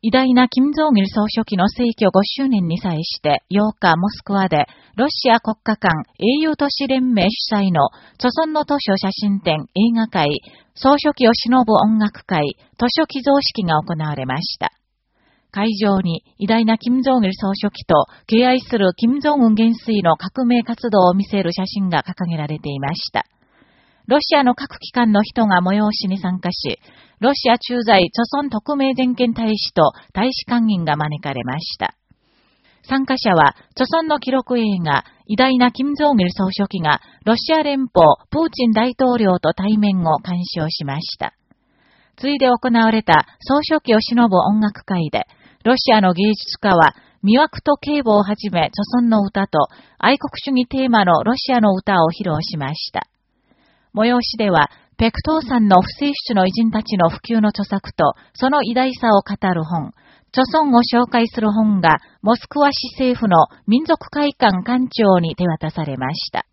偉大な金正義総書記の逝去5周年に際して8日モスクワでロシア国家間英雄都市連盟主催の著村の図書写真展映画会総書記を忍ぶ音楽会図書寄贈式が行われました。会場に偉大な金正義総書記と敬愛する金正恩元帥の革命活動を見せる写真が掲げられていました。ロシアの各機関の人が催しに参加し、ロシア駐在著村特命全権大使と大使館員が招かれました。参加者は、著村の記録映画、偉大な金正義総書記が、ロシア連邦、プーチン大統領と対面を鑑賞しました。ついで行われた総書記を忍ぶ音楽会で、ロシアの芸術家は、魅惑と警護をはじめ、著村の歌と、愛国主義テーマのロシアの歌を披露しました。催しでは、ペクトーさんの不正出の偉人たちの普及の著作と、その偉大さを語る本、著村を紹介する本が、モスクワ市政府の民族会館館長に手渡されました。